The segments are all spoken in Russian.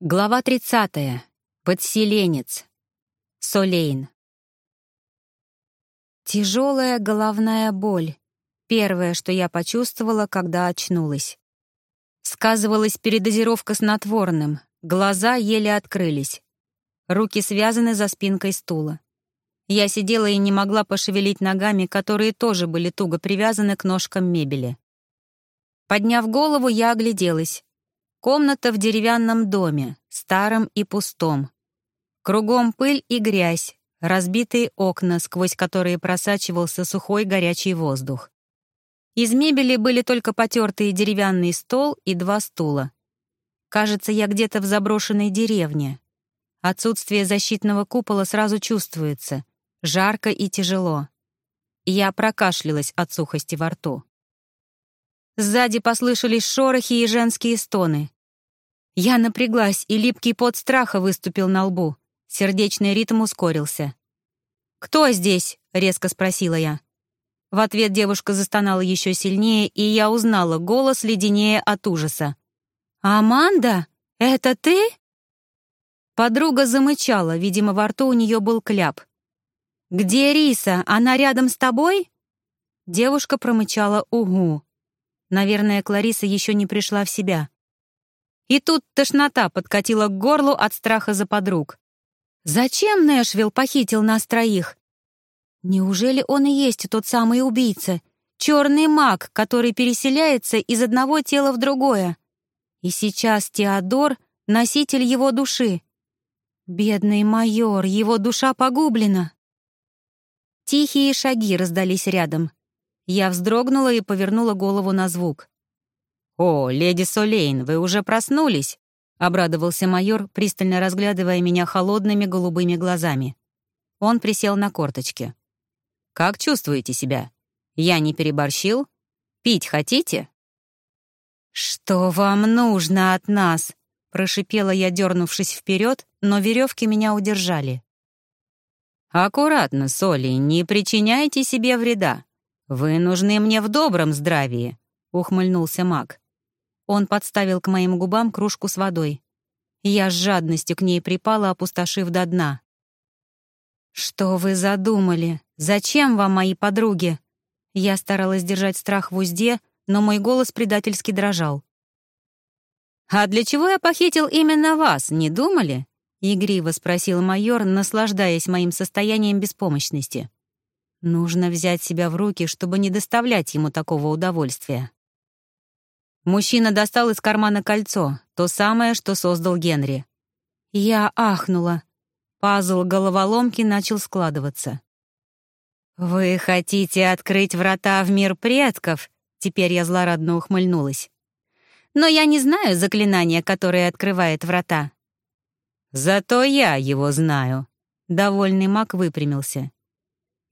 Глава 30. Подселенец. Солейн. Тяжелая головная боль. Первое, что я почувствовала, когда очнулась. Сказывалась передозировка снотворным. Глаза еле открылись. Руки связаны за спинкой стула. Я сидела и не могла пошевелить ногами, которые тоже были туго привязаны к ножкам мебели. Подняв голову, я огляделась. Комната в деревянном доме, старом и пустом. Кругом пыль и грязь, разбитые окна, сквозь которые просачивался сухой горячий воздух. Из мебели были только потертый деревянный стол и два стула. Кажется, я где-то в заброшенной деревне. Отсутствие защитного купола сразу чувствуется. Жарко и тяжело. Я прокашлялась от сухости во рту. Сзади послышались шорохи и женские стоны. Я напряглась, и липкий пот страха выступил на лбу. Сердечный ритм ускорился. «Кто здесь?» — резко спросила я. В ответ девушка застонала еще сильнее, и я узнала голос леденее от ужаса. «Аманда? Это ты?» Подруга замычала, видимо, во рту у нее был кляп. «Где Риса? Она рядом с тобой?» Девушка промычала «Угу». Наверное, Клариса еще не пришла в себя. И тут тошнота подкатила к горлу от страха за подруг. Зачем Нэшвилл похитил нас троих? Неужели он и есть тот самый убийца? Черный маг, который переселяется из одного тела в другое. И сейчас Теодор — носитель его души. Бедный майор, его душа погублена. Тихие шаги раздались рядом. Я вздрогнула и повернула голову на звук. «О, леди Солейн, вы уже проснулись?» — обрадовался майор, пристально разглядывая меня холодными голубыми глазами. Он присел на корточки. «Как чувствуете себя? Я не переборщил? Пить хотите?» «Что вам нужно от нас?» — прошипела я, дернувшись вперед, но веревки меня удержали. «Аккуратно, Соли, не причиняйте себе вреда. «Вы нужны мне в добром здравии», — ухмыльнулся маг. Он подставил к моим губам кружку с водой. Я с жадностью к ней припала, опустошив до дна. «Что вы задумали? Зачем вам мои подруги?» Я старалась держать страх в узде, но мой голос предательски дрожал. «А для чего я похитил именно вас, не думали?» — игриво спросил майор, наслаждаясь моим состоянием беспомощности. Нужно взять себя в руки, чтобы не доставлять ему такого удовольствия. Мужчина достал из кармана кольцо, то самое, что создал Генри. Я ахнула. Пазл головоломки начал складываться. «Вы хотите открыть врата в мир предков?» Теперь я злорадно ухмыльнулась. «Но я не знаю заклинания, которое открывает врата». «Зато я его знаю», — довольный маг выпрямился.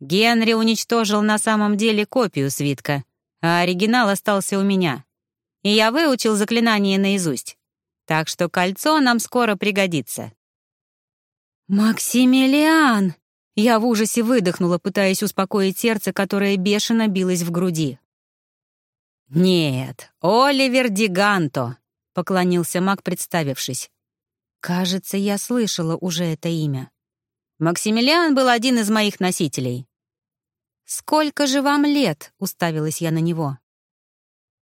Генри уничтожил на самом деле копию свитка, а оригинал остался у меня. И я выучил заклинание наизусть. Так что кольцо нам скоро пригодится. «Максимилиан!» Я в ужасе выдохнула, пытаясь успокоить сердце, которое бешено билось в груди. «Нет, Оливер Диганто», — поклонился маг, представившись. «Кажется, я слышала уже это имя». Максимилиан был один из моих носителей. «Сколько же вам лет?» — уставилась я на него.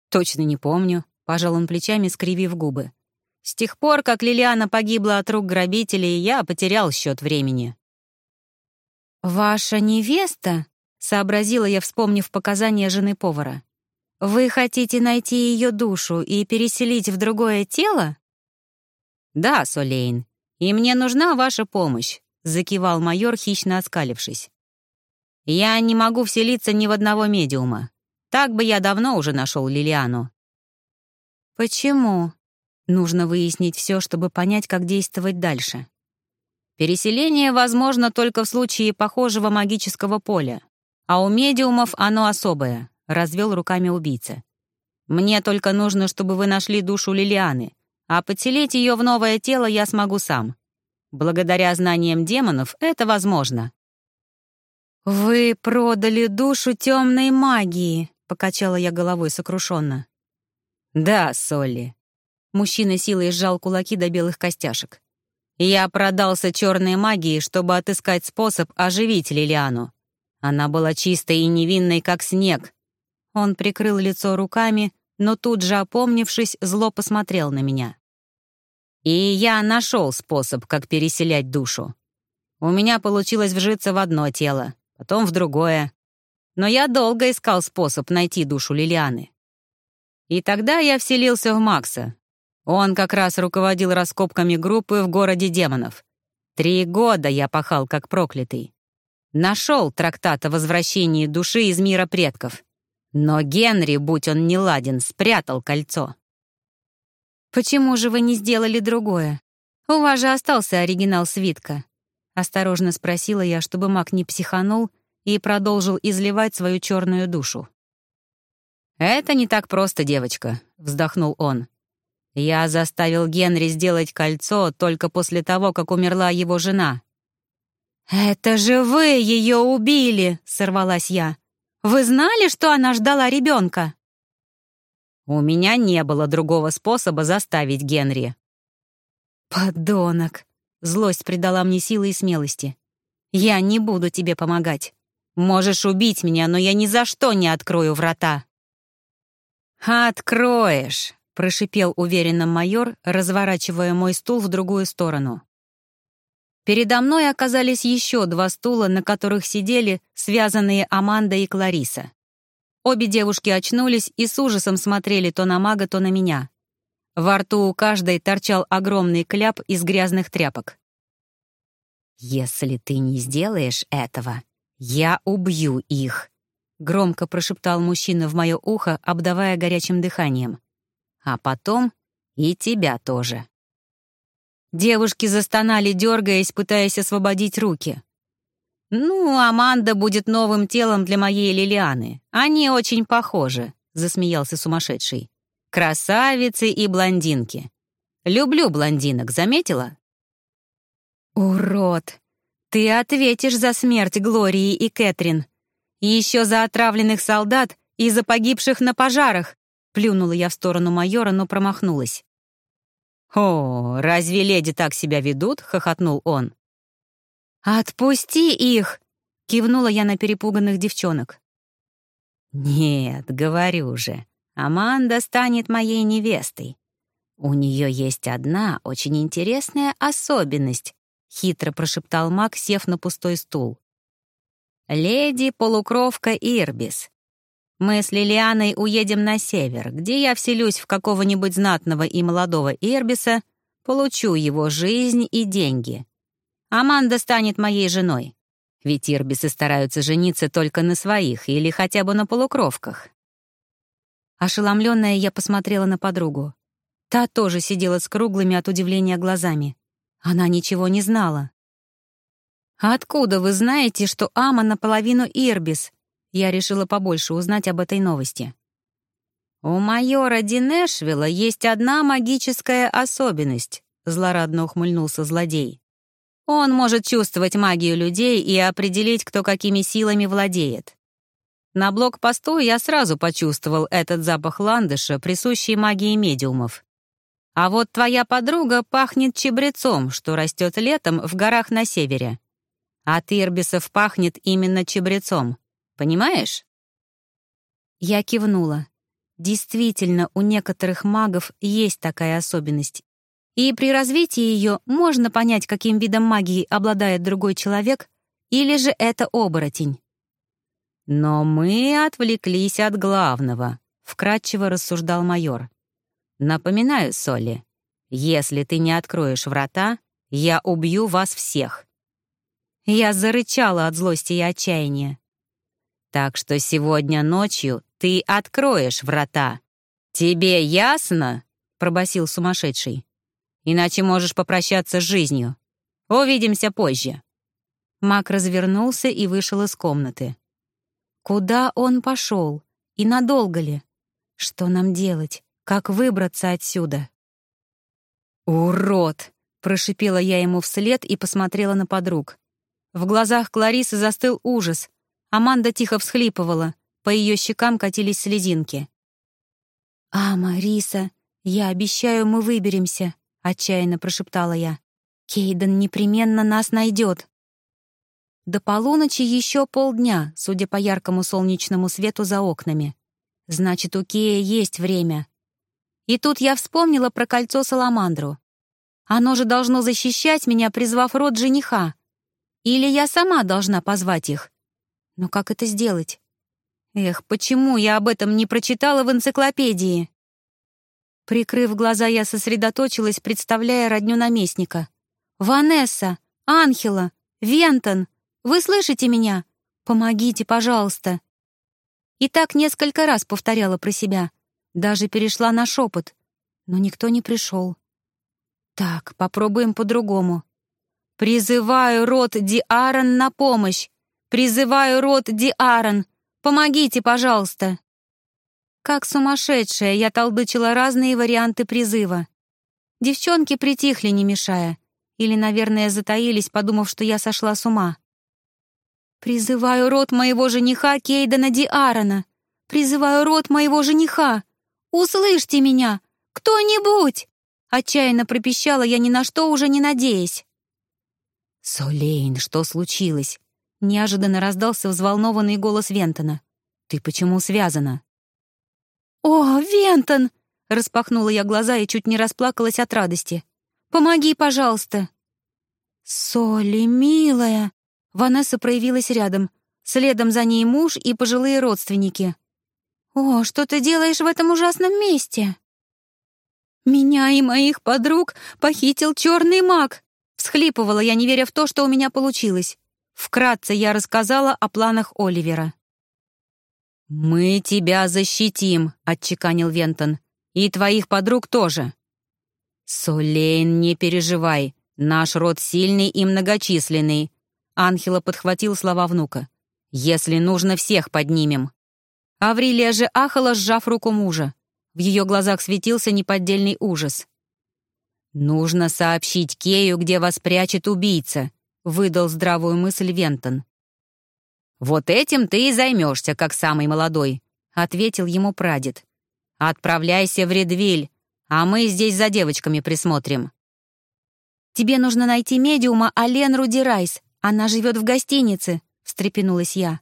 «Точно не помню», — пожал он плечами, скривив губы. «С тех пор, как Лилиана погибла от рук грабителей, я потерял счет времени». «Ваша невеста?» — сообразила я, вспомнив показания жены повара. «Вы хотите найти ее душу и переселить в другое тело?» «Да, Солейн, и мне нужна ваша помощь закивал майор, хищно оскалившись. «Я не могу вселиться ни в одного медиума. Так бы я давно уже нашел Лилиану». «Почему?» Нужно выяснить все, чтобы понять, как действовать дальше. Переселение возможно только в случае похожего магического поля, а у медиумов оно особое, развел руками убийца. Мне только нужно, чтобы вы нашли душу Лилианы, а подселить ее в новое тело я смогу сам. Благодаря знаниям демонов это возможно. «Вы продали душу темной магии», — покачала я головой сокрушенно. «Да, Солли. Мужчина силой сжал кулаки до белых костяшек. Я продался черной магии, чтобы отыскать способ оживить Лилиану. Она была чистой и невинной, как снег. Он прикрыл лицо руками, но тут же, опомнившись, зло посмотрел на меня. И я нашел способ, как переселять душу. У меня получилось вжиться в одно тело, потом в другое. Но я долго искал способ найти душу Лилианы. И тогда я вселился в Макса, он как раз руководил раскопками группы в городе демонов. Три года я пахал как проклятый. Нашел трактат о возвращении души из мира предков. Но Генри, будь он не ладен, спрятал кольцо. «Почему же вы не сделали другое? У вас же остался оригинал свитка». Осторожно спросила я, чтобы маг не психанул и продолжил изливать свою черную душу. «Это не так просто, девочка», — вздохнул он. Я заставил Генри сделать кольцо только после того, как умерла его жена. «Это же вы ее убили!» — сорвалась я. «Вы знали, что она ждала ребенка?» «У меня не было другого способа заставить Генри». «Подонок!» — злость придала мне силы и смелости. «Я не буду тебе помогать. Можешь убить меня, но я ни за что не открою врата». «Откроешь!» прошипел уверенно майор, разворачивая мой стул в другую сторону. Передо мной оказались еще два стула, на которых сидели связанные Аманда и Клариса. Обе девушки очнулись и с ужасом смотрели то на мага, то на меня. Во рту у каждой торчал огромный кляп из грязных тряпок. «Если ты не сделаешь этого, я убью их», — громко прошептал мужчина в мое ухо, обдавая горячим дыханием а потом и тебя тоже». Девушки застонали, дергаясь, пытаясь освободить руки. «Ну, Аманда будет новым телом для моей Лилианы. Они очень похожи», — засмеялся сумасшедший. «Красавицы и блондинки. Люблю блондинок, заметила?» «Урод! Ты ответишь за смерть Глории и Кэтрин. И еще за отравленных солдат и за погибших на пожарах. Плюнула я в сторону майора, но промахнулась. «О, разве леди так себя ведут?» — хохотнул он. «Отпусти их!» — кивнула я на перепуганных девчонок. «Нет, говорю же, Аманда станет моей невестой. У нее есть одна очень интересная особенность», — хитро прошептал маг, сев на пустой стул. «Леди-полукровка Ирбис. Мы с Лилианой уедем на север, где я вселюсь в какого-нибудь знатного и молодого Ирбиса, получу его жизнь и деньги. Аманда станет моей женой. Ведь Ирбисы стараются жениться только на своих или хотя бы на полукровках. Ошеломленная, я посмотрела на подругу. Та тоже сидела с круглыми от удивления глазами. Она ничего не знала. «Откуда вы знаете, что Ама наполовину Ирбис?» Я решила побольше узнать об этой новости. «У майора Динешвилла есть одна магическая особенность», — злорадно ухмыльнулся злодей. «Он может чувствовать магию людей и определить, кто какими силами владеет. На блокпосту я сразу почувствовал этот запах ландыша, присущий магии медиумов. А вот твоя подруга пахнет чебрецом, что растет летом в горах на севере. От ирбисов пахнет именно чебрецом. Понимаешь?» Я кивнула. Действительно, у некоторых магов есть такая особенность. И при развитии ее можно понять, каким видом магии обладает другой человек, или же это оборотень. «Но мы отвлеклись от главного», — вкратчиво рассуждал майор. «Напоминаю, Солли, если ты не откроешь врата, я убью вас всех». Я зарычала от злости и отчаяния. Так что сегодня ночью ты откроешь врата. Тебе ясно?» — пробасил сумасшедший. «Иначе можешь попрощаться с жизнью. Увидимся позже». Мак развернулся и вышел из комнаты. Куда он пошел? И надолго ли? Что нам делать? Как выбраться отсюда? «Урод!» — прошипела я ему вслед и посмотрела на подруг. В глазах Кларисы застыл ужас, Аманда тихо всхлипывала, по ее щекам катились слезинки. «А, Мариса, «Я обещаю, мы выберемся», — отчаянно прошептала я. «Кейден непременно нас найдет». До полуночи еще полдня, судя по яркому солнечному свету за окнами. Значит, у Кея есть время. И тут я вспомнила про кольцо Саламандру. Оно же должно защищать меня, призвав род жениха. Или я сама должна позвать их. Но как это сделать? Эх, почему я об этом не прочитала в энциклопедии? Прикрыв глаза, я сосредоточилась, представляя родню наместника. «Ванесса! Анхела! Вентон! Вы слышите меня? Помогите, пожалуйста!» И так несколько раз повторяла про себя. Даже перешла на шепот. Но никто не пришел. Так, попробуем по-другому. «Призываю род Диарон на помощь! Призываю род Диарон! Помогите, пожалуйста!» Как сумасшедшая, я толдычила разные варианты призыва. Девчонки притихли, не мешая. Или, наверное, затаились, подумав, что я сошла с ума. «Призываю род моего жениха Кейдена Диарона! Призываю род моего жениха! Услышьте меня! Кто-нибудь!» Отчаянно пропищала я ни на что уже не надеясь. «Солейн, что случилось?» Неожиданно раздался взволнованный голос Вентона. «Ты почему связана?» «О, Вентон!» — распахнула я глаза и чуть не расплакалась от радости. «Помоги, пожалуйста!» «Соли, милая!» Ванесса проявилась рядом. Следом за ней муж и пожилые родственники. «О, что ты делаешь в этом ужасном месте?» «Меня и моих подруг похитил черный маг!» Всхлипывала я, не веря в то, что у меня получилось. Вкратце я рассказала о планах Оливера. «Мы тебя защитим», — отчеканил Вентон. «И твоих подруг тоже». «Солейн, не переживай. Наш род сильный и многочисленный. Анхела подхватил слова внука. «Если нужно, всех поднимем». Аврилия же ахала, сжав руку мужа. В ее глазах светился неподдельный ужас. «Нужно сообщить Кею, где вас прячет убийца», — выдал здравую мысль Вентон. «Вот этим ты и займешься, как самый молодой», — ответил ему прадед. «Отправляйся в Редвиль, а мы здесь за девочками присмотрим». «Тебе нужно найти медиума Ален Рудирайс», «Она живет в гостинице», — встрепенулась я.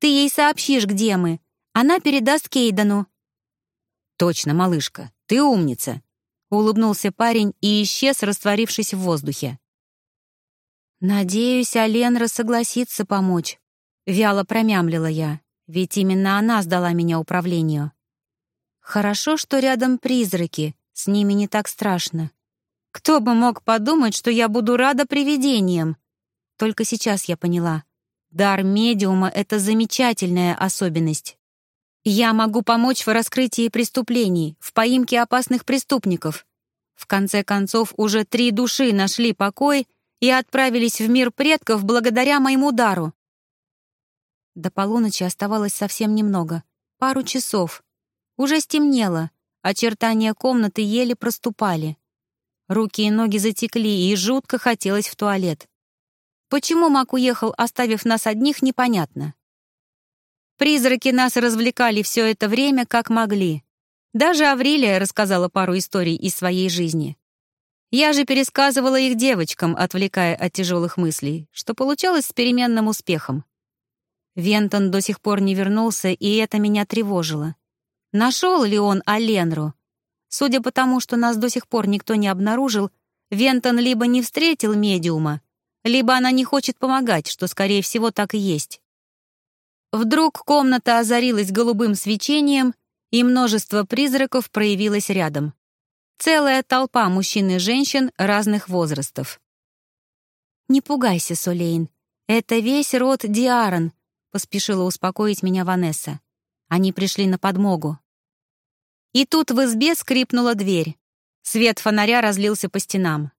«Ты ей сообщишь, где мы. Она передаст Кейдану». «Точно, малышка, ты умница», — улыбнулся парень и исчез, растворившись в воздухе. «Надеюсь, Аленра согласится помочь», — вяло промямлила я, ведь именно она сдала меня управлению. «Хорошо, что рядом призраки, с ними не так страшно. Кто бы мог подумать, что я буду рада привидениям?» Только сейчас я поняла. Дар медиума — это замечательная особенность. Я могу помочь в раскрытии преступлений, в поимке опасных преступников. В конце концов, уже три души нашли покой и отправились в мир предков благодаря моему дару. До полуночи оставалось совсем немного. Пару часов. Уже стемнело. Очертания комнаты еле проступали. Руки и ноги затекли, и жутко хотелось в туалет. Почему Мак уехал, оставив нас одних, непонятно. Призраки нас развлекали все это время, как могли. Даже Аврилия рассказала пару историй из своей жизни. Я же пересказывала их девочкам, отвлекая от тяжелых мыслей, что получалось с переменным успехом. Вентон до сих пор не вернулся, и это меня тревожило. Нашел ли он Аленру? Судя по тому, что нас до сих пор никто не обнаружил, Вентон либо не встретил медиума, либо она не хочет помогать, что, скорее всего, так и есть. Вдруг комната озарилась голубым свечением, и множество призраков проявилось рядом. Целая толпа мужчин и женщин разных возрастов. «Не пугайся, Солейн. Это весь род Диарон», — поспешила успокоить меня Ванесса. Они пришли на подмогу. И тут в избе скрипнула дверь. Свет фонаря разлился по стенам.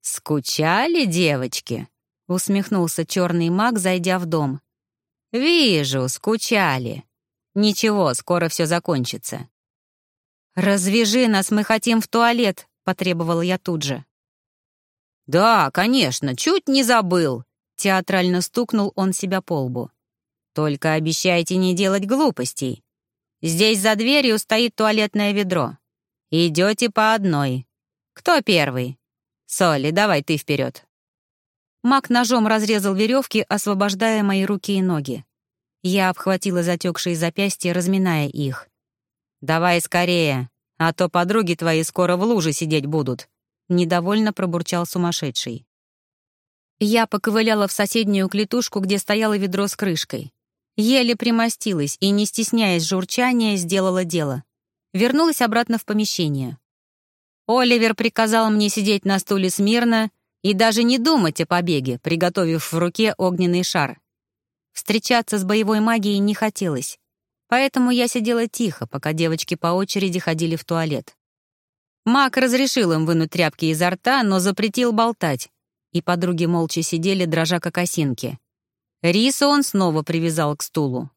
«Скучали, девочки?» — усмехнулся черный маг, зайдя в дом. «Вижу, скучали. Ничего, скоро все закончится». «Развяжи нас, мы хотим в туалет», — потребовала я тут же. «Да, конечно, чуть не забыл», — театрально стукнул он себя по лбу. «Только обещайте не делать глупостей. Здесь за дверью стоит туалетное ведро. Идете по одной. Кто первый? Соли, давай ты вперед. Маг ножом разрезал веревки, освобождая мои руки и ноги. Я обхватила затекшие запястья, разминая их. «Давай скорее, а то подруги твои скоро в луже сидеть будут», — недовольно пробурчал сумасшедший. Я поковыляла в соседнюю клетушку, где стояло ведро с крышкой. Еле примостилась и, не стесняясь журчания, сделала дело. Вернулась обратно в помещение. Оливер приказал мне сидеть на стуле смирно и даже не думать о побеге, приготовив в руке огненный шар. Встречаться с боевой магией не хотелось, поэтому я сидела тихо, пока девочки по очереди ходили в туалет. Маг разрешил им вынуть тряпки изо рта, но запретил болтать, и подруги молча сидели, дрожа как осинки. Рису он снова привязал к стулу.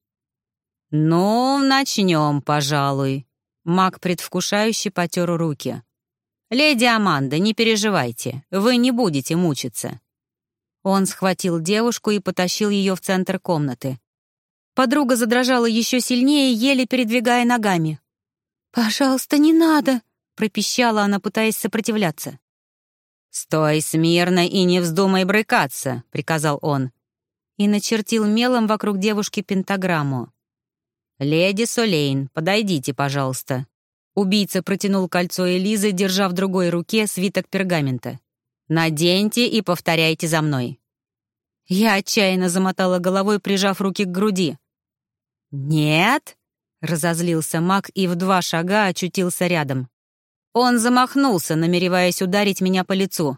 «Ну, начнем, пожалуй». Маг предвкушающе потер руки. «Леди Аманда, не переживайте, вы не будете мучиться». Он схватил девушку и потащил ее в центр комнаты. Подруга задрожала еще сильнее, еле передвигая ногами. «Пожалуйста, не надо!» — пропищала она, пытаясь сопротивляться. «Стой смирно и не вздумай брыкаться», — приказал он и начертил мелом вокруг девушки пентаграмму. «Леди Солейн, подойдите, пожалуйста». Убийца протянул кольцо Элизы, держа в другой руке свиток пергамента. «Наденьте и повторяйте за мной». Я отчаянно замотала головой, прижав руки к груди. «Нет?» — разозлился маг и в два шага очутился рядом. Он замахнулся, намереваясь ударить меня по лицу.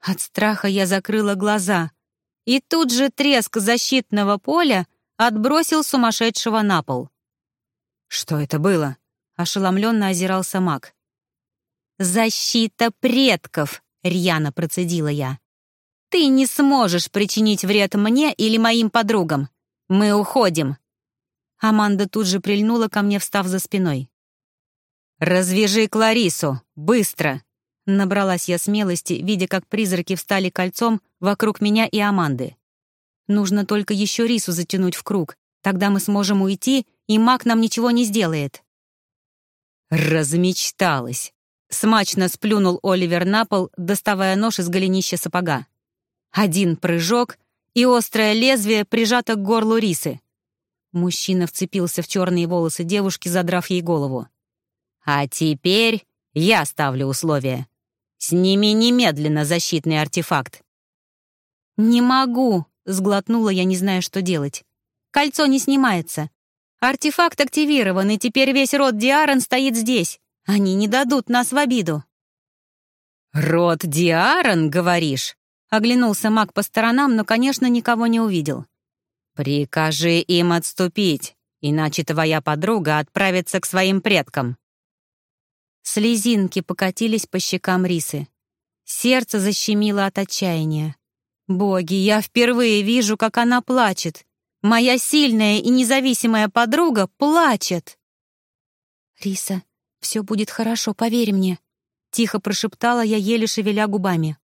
От страха я закрыла глаза — и тут же треск защитного поля отбросил сумасшедшего на пол. «Что это было?» — ошеломленно озирался маг. «Защита предков!» — рьяно процедила я. «Ты не сможешь причинить вред мне или моим подругам. Мы уходим!» Аманда тут же прильнула ко мне, встав за спиной. «Развяжи Кларису! Быстро!» Набралась я смелости, видя, как призраки встали кольцом вокруг меня и Аманды. Нужно только еще рису затянуть в круг, тогда мы сможем уйти, и маг нам ничего не сделает. Размечталась. Смачно сплюнул Оливер на пол, доставая нож из голенища сапога. Один прыжок, и острое лезвие прижато к горлу рисы. Мужчина вцепился в черные волосы девушки, задрав ей голову. «А теперь я ставлю условия. Сними немедленно защитный артефакт». «Не могу», — сглотнула я, не зная, что делать. «Кольцо не снимается. Артефакт активирован, и теперь весь род Диарон стоит здесь. Они не дадут нас в обиду». «Род Диарон, говоришь?» Оглянулся маг по сторонам, но, конечно, никого не увидел. «Прикажи им отступить, иначе твоя подруга отправится к своим предкам». Слезинки покатились по щекам Рисы. Сердце защемило от отчаяния. «Боги, я впервые вижу, как она плачет. Моя сильная и независимая подруга плачет!» «Риса, все будет хорошо, поверь мне», — тихо прошептала я, еле шевеля губами.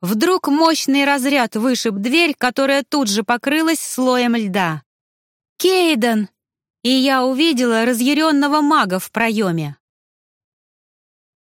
Вдруг мощный разряд вышиб дверь, которая тут же покрылась слоем льда. «Кейден!» И я увидела разъяренного мага в проеме.